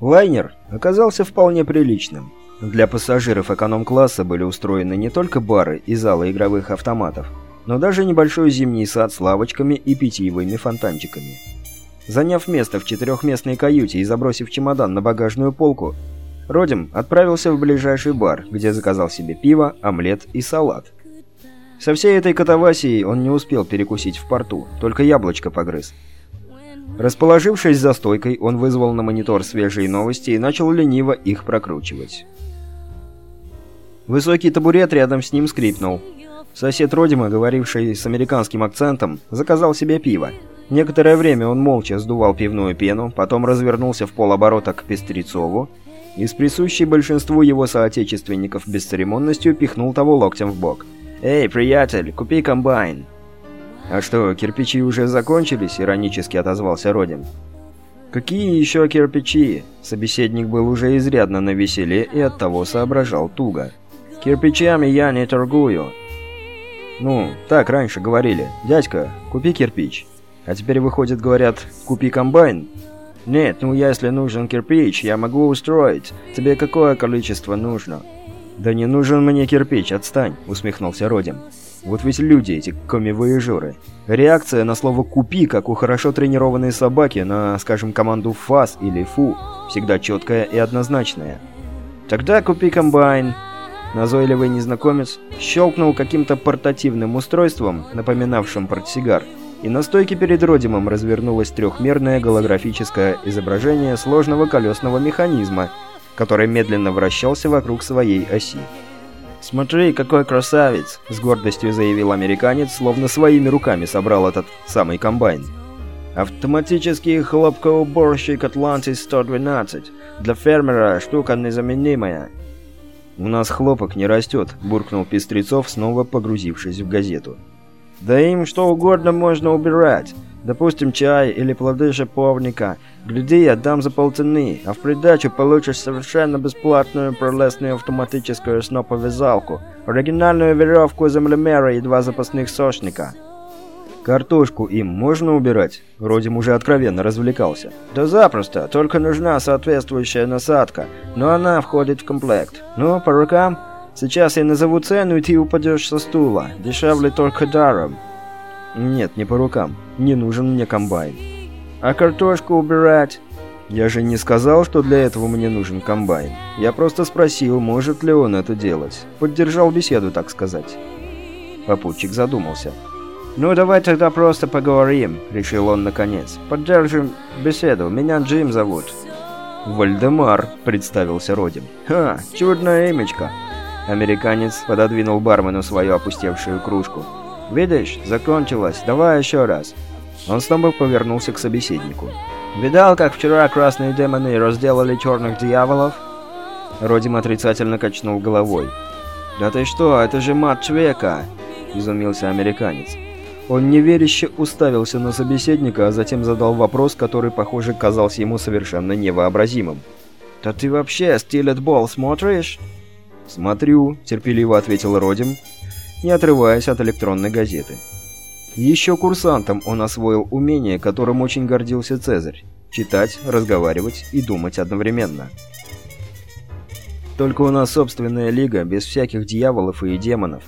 Лайнер оказался вполне приличным. Для пассажиров эконом-класса были устроены не только бары и залы игровых автоматов, но даже небольшой зимний сад с лавочками и питьевыми фонтанчиками. Заняв место в четырехместной каюте и забросив чемодан на багажную полку, Родим отправился в ближайший бар, где заказал себе пиво, омлет и салат. Со всей этой катавасией он не успел перекусить в порту, только яблочко погрыз. Расположившись за стойкой, он вызвал на монитор свежие новости и начал лениво их прокручивать. Высокий табурет рядом с ним скрипнул. Сосед Родима, говоривший с американским акцентом, заказал себе пиво. Некоторое время он молча сдувал пивную пену, потом развернулся в полоборота к Пестрецову и с присущей большинству его соотечественников бесцеремонностью пихнул того локтем в бок. «Эй, приятель, купи комбайн!» «А что, кирпичи уже закончились?» — иронически отозвался Родин. «Какие еще кирпичи?» Собеседник был уже изрядно на веселе и оттого соображал туго. «Кирпичами я не торгую». «Ну, так раньше говорили. Дядька, купи кирпич». А теперь, выходит, говорят, купи комбайн. Нет, ну если нужен кирпич, я могу устроить. Тебе какое количество нужно? Да не нужен мне кирпич, отстань, усмехнулся Родим. Вот ведь люди эти коми-вояжеры. Реакция на слово «купи», как у хорошо тренированной собаки на, скажем, команду «фас» или «фу», всегда четкая и однозначная. «Тогда купи комбайн». Назойливый незнакомец щелкнул каким-то портативным устройством, напоминавшим портсигар, и на стойке перед Родимом развернулось трехмерное голографическое изображение сложного колесного механизма, который медленно вращался вокруг своей оси. «Смотри, какой красавец!» — с гордостью заявил американец, словно своими руками собрал этот самый комбайн. «Автоматический хлопкоуборщик Atlantis-112. Для фермера штука незаменимая». «У нас хлопок не растет», — буркнул Пестрецов, снова погрузившись в газету. Да им что угодно можно убирать. Допустим, чай или плоды шиповника. Гляди, отдам за полцены, а в придачу получишь совершенно бесплатную пролесную автоматическую сноповязалку, оригинальную веревку землемера и два запасных сошника. Картошку им можно убирать? Родим уже откровенно развлекался. Да запросто, только нужна соответствующая насадка, но она входит в комплект. Ну, по рукам? Сейчас я назову цену, и ты упадешь со стула. Дешевле только даром. Нет, не по рукам. Не нужен мне комбайн. А картошку убирать? Я же не сказал, что для этого мне нужен комбайн. Я просто спросил, может ли он это делать. Поддержал беседу, так сказать. Попутчик задумался. «Ну, давай тогда просто поговорим», — решил он наконец. «Поддержим беседу. Меня Джим зовут». «Вальдемар», — представился Родим. «Ха, чудное имечко. Американец пододвинул бармену свою опустевшую кружку. «Видишь, закончилось. Давай еще раз». Он снова повернулся к собеседнику. «Видал, как вчера красные демоны разделали черных дьяволов?» Родим отрицательно качнул головой. «Да ты что, это же мат века!» – изумился американец. Он неверяще уставился на собеседника, а затем задал вопрос, который, похоже, казался ему совершенно невообразимым. «Да ты вообще стилет-бол смотришь?» «Смотрю», — терпеливо ответил Родим, не отрываясь от электронной газеты. Еще курсантом он освоил умение, которым очень гордился Цезарь — читать, разговаривать и думать одновременно. «Только у нас собственная лига, без всяких дьяволов и демонов».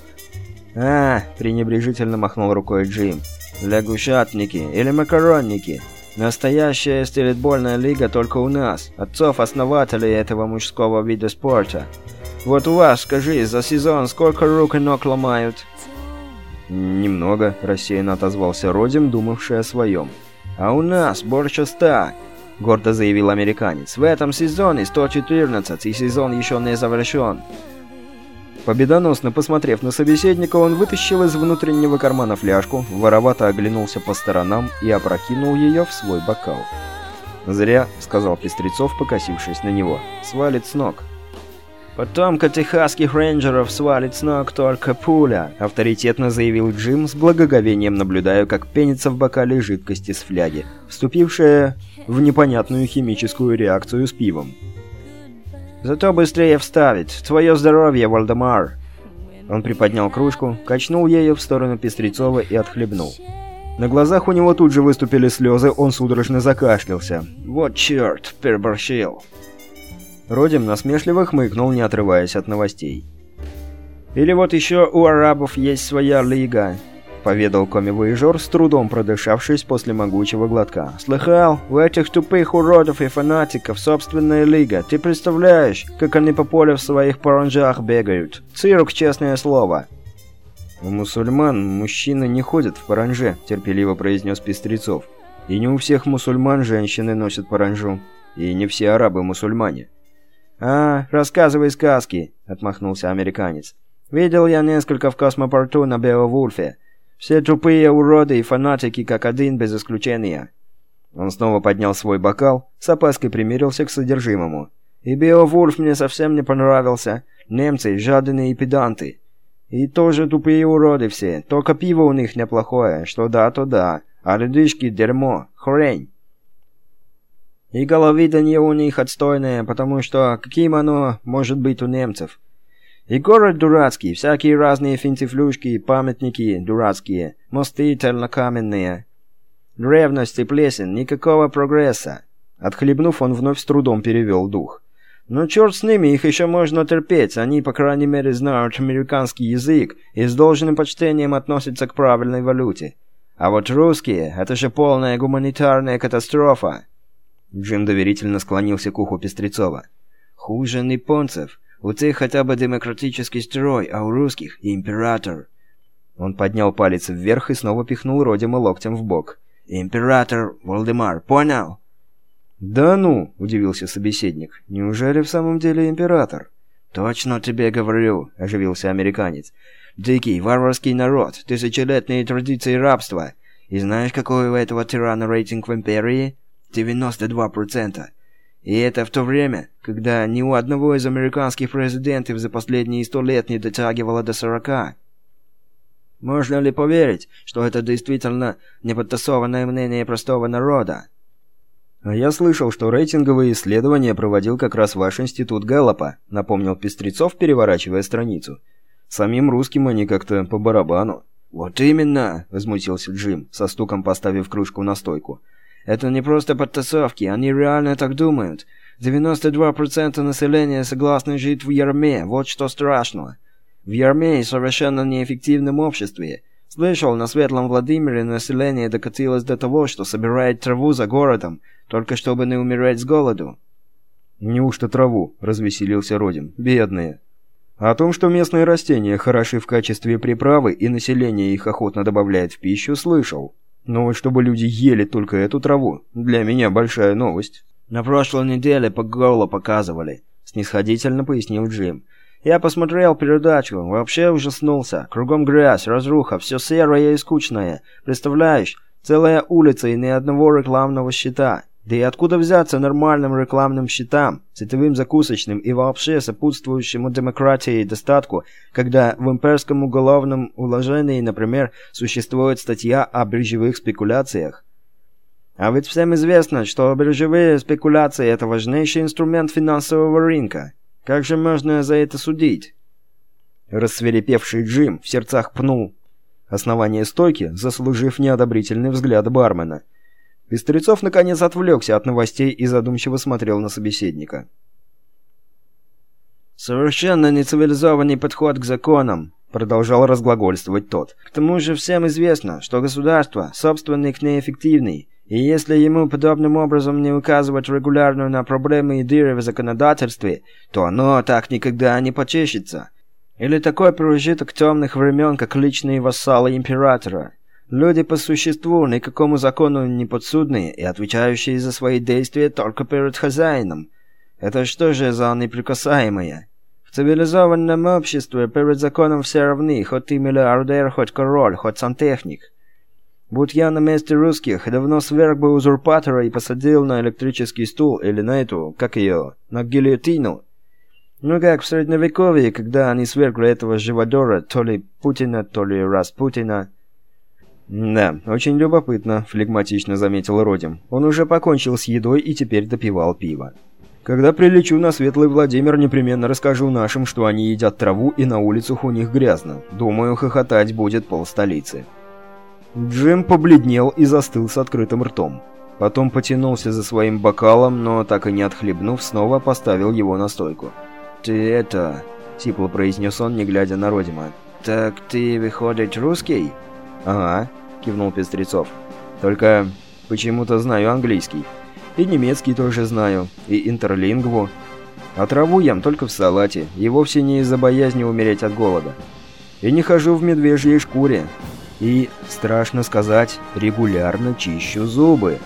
«А, — пренебрежительно махнул рукой Джим, — лягушатники или макаронники. Настоящая стрелетбольная лига только у нас, отцов-основателей этого мужского вида спорта». Вот у вас, скажи, за сезон сколько рук и ног ломают?» «Немного», — рассеянно отозвался Родим, думавший о своем. «А у нас больше ста», — гордо заявил американец. «В этом сезоне 114, и сезон еще не завершен». Победоносно посмотрев на собеседника, он вытащил из внутреннего кармана фляжку, воровато оглянулся по сторонам и опрокинул ее в свой бокал. «Зря», — сказал Пестрецов, покосившись на него, — «свалит с ног». «Потомка техасских рейнджеров свалит с ног только пуля», — авторитетно заявил Джим, с благоговением наблюдая, как пенится в бокале жидкости с фляги, вступившая в непонятную химическую реакцию с пивом. «Зато быстрее вставить. Твое здоровье, Вальдемар!» Он приподнял кружку, качнул ею в сторону Пестрецова и отхлебнул. На глазах у него тут же выступили слезы, он судорожно закашлялся. «Вот черт, переборщил!» Родим насмешливо хмыкнул, не отрываясь от новостей. «Или вот еще у арабов есть своя лига», — поведал коммивояжер, с трудом продышавшись после могучего глотка. «Слыхал? У этих тупых уродов и фанатиков собственная лига. Ты представляешь, как они по полю в своих паранджах бегают? Цирк, честное слово!» «У мусульман мужчины не ходят в паранже», — терпеливо произнес Пестрецов. «И не у всех мусульман женщины носят паранжу. И не все арабы мусульмане». «А, рассказывай сказки», — отмахнулся американец. Видел я несколько в космопорту на Беовульфе. Все тупые уроды и фанатики как один без исключения. Он снова поднял свой бокал, с опаской примирился к содержимому. И Беовульф мне совсем не понравился. Немцы жадные и педанты. И тоже тупые уроды все. Только пиво у них неплохое, что да, то да. А людишки дерьмо, хрень. И головидание у них отстойное, потому что каким оно может быть у немцев? И город дурацкий, всякие разные финтифлюшки, памятники дурацкие, мосты тернокаменные. Древность и плесень, никакого прогресса. Отхлебнув, он вновь с трудом перевел дух. Но черт с ними, их еще можно терпеть, они, по крайней мере, знают американский язык и с должным почтением относятся к правильной валюте. А вот русские, это же полная гуманитарная катастрофа. Джим доверительно склонился к уху Пестрецова. Хуже японцев. У тех хотя бы демократический строй, а у русских – император». Он поднял палец вверх и снова пихнул Родима локтем в бок. «Император Волдемар, понял?» «Да ну!» – удивился собеседник. «Неужели в самом деле император?» «Точно тебе говорю», – оживился американец. «Дикий, варварский народ, тысячелетние традиции рабства. И знаешь, какой у этого тирана рейтинг в Империи? 92%. И это в то время, когда ни у одного из американских президентов за последние сто лет не дотягивало до сорока. Можно ли поверить, что это действительно неподтасованное мнение простого народа? А я слышал, что рейтинговые исследования проводил как раз ваш институт Гэллопа, напомнил Пестрецов, переворачивая страницу. Самим русским они как-то по барабану. Вот именно, возмутился Джим, со стуком поставив кружку на стойку. Это не просто подтасовки, они реально так думают. 92% населения согласны жить в ярме, вот что страшного. В ярме совершенно неэффективном обществе. Слышал, на Светлом Владимире население докатилось до того, что собирает траву за городом, только чтобы не умереть с голоду. «Неужто траву?» – развеселился Родин. «Бедные». О том, что местные растения хороши в качестве приправы и население их охотно добавляет в пищу, слышал. Но вот чтобы люди ели только эту траву, для меня большая новость. На прошлой неделе по горло показывали, снисходительно пояснил Джим. Я посмотрел передачу, вообще ужаснулся. Кругом грязь, разруха, все серое и скучное. Представляешь, целая улица и ни одного рекламного щита. Да и откуда взяться нормальным рекламным щитам, цветовым закусочным и вообще сопутствующему демократии и достатку, когда в имперском уголовном уложении, например, существует статья о биржевых спекуляциях? А ведь всем известно, что биржевые спекуляции – это важнейший инструмент финансового рынка. Как же можно за это судить? Рассверепевший Джим в сердцах пнул основание стойки, заслужив неодобрительный взгляд бармена – Пестрецов наконец отвлекся от новостей и задумчиво смотрел на собеседника. «Совершенно нецивилизованный подход к законам», — продолжал разглагольствовать тот. «К тому же всем известно, что государство — собственник неэффективный, и если ему подобным образом не указывать регулярно на проблемы и дыры в законодательстве, то оно так никогда не почешется. Или такой пережиток темных времен, как личные вассалы императора. Люди по существу никакому закону не подсудные и отвечающие за свои действия только перед хозяином. Это что же за неприкасаемое? В цивилизованном обществе перед законом все равны, хоть ты миллиардер, хоть король, хоть сантехник. Будь я на месте русских, давно сверг бы узурпатора и посадил на электрический стул или на эту, как ее, на гильотину. Ну как в средневековье, когда они свергли этого живодора, то ли Путина, то ли Распутина. «Да, очень любопытно», — флегматично заметил Родим. Он уже покончил с едой и теперь допивал пиво. «Когда прилечу на Светлый Владимир, непременно расскажу нашим, что они едят траву и на улицах у них грязно. Думаю, хохотать будет пол столицы». Джим побледнел и застыл с открытым ртом. Потом потянулся за своим бокалом, но так и не отхлебнув, снова поставил его на стойку. «Ты это...» — сипло произнес он, не глядя на Родима. «Так ты, выходит, русский?» «Ага», — кивнул Пестрецов. «Только почему-то знаю английский. И немецкий тоже знаю, и интерлингву. А траву ем только в салате, и вовсе не из-за боязни умереть от голода. И не хожу в медвежьей шкуре. И, страшно сказать, регулярно чищу зубы».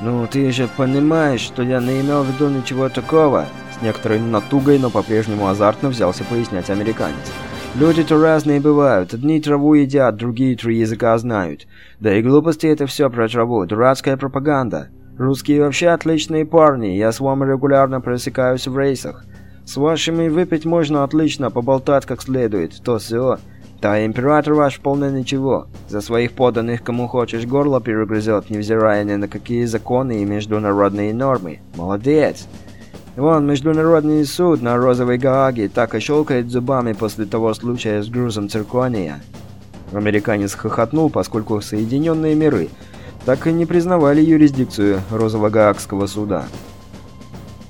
«Ну, ты же понимаешь, что я не имел в виду ничего такого», с некоторой натугой, но по-прежнему азартно взялся пояснять американец. Люди-то разные бывают. Одни траву едят, другие три языка знают. Да и глупости это все про траву. Дурацкая пропаганда. Русские вообще отличные парни. Я с вами регулярно пресекаюсь в рейсах. С вашими выпить можно отлично, поболтать как следует. То все. Да император ваш вполне ничего. За своих поданных кому хочешь горло перегрызет, невзирая ни на какие законы и международные нормы. Молодец. Вон, Международный суд на Розовой Гааге так и щелкает зубами после того случая с грузом циркония. Американец хохотнул, поскольку Соединенные миры так и не признавали юрисдикцию Розово-Гаагского суда.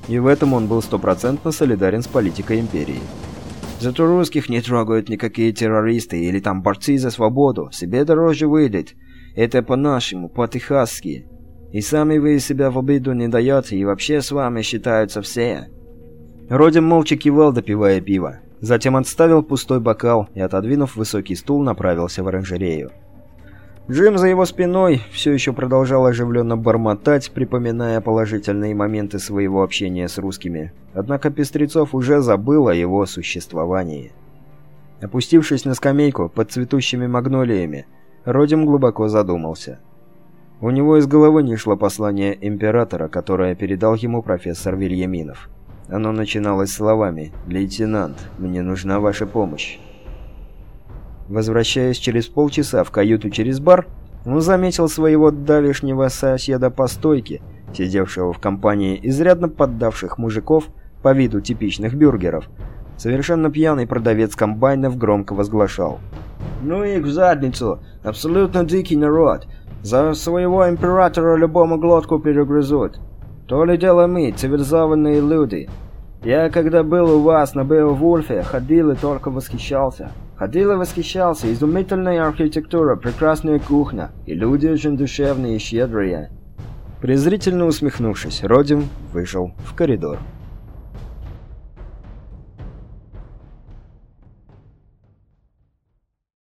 И в этом он был стопроцентно солидарен с политикой империи. Зато русских не трогают никакие террористы или там борцы за свободу. Себе дороже выйдет. Это по-нашему, по-техасски. И сами вы себя в обиду не даете, и вообще с вами считаются все». Родин молча кивал, допивая пиво. Затем отставил пустой бокал и, отодвинув высокий стул, направился в оранжерею. Джим за его спиной все еще продолжал оживленно бормотать, припоминая положительные моменты своего общения с русскими. Однако Пестрецов уже забыл о его существовании. Опустившись на скамейку под цветущими магнолиями, Родим глубоко задумался – у него из головы не шло послание императора, которое передал ему профессор Вильяминов. Оно начиналось словами «Лейтенант, мне нужна ваша помощь». Возвращаясь через полчаса в каюту через бар, он заметил своего давешнего соседа по стойке, сидевшего в компании изрядно поддавших мужиков по виду типичных бюргеров. Совершенно пьяный продавец комбайнов громко возглашал. «Ну их в задницу! Абсолютно дикий народ! За своего императора любому глотку перегрызут. То ли дело мы, цивилизованные люди. Я, когда был у вас на Беовульфе, ходил и только восхищался. Ходил и восхищался. Изумительная архитектура, прекрасная кухня. И люди очень душевные и щедрые. Презрительно усмехнувшись, Родим вышел в коридор.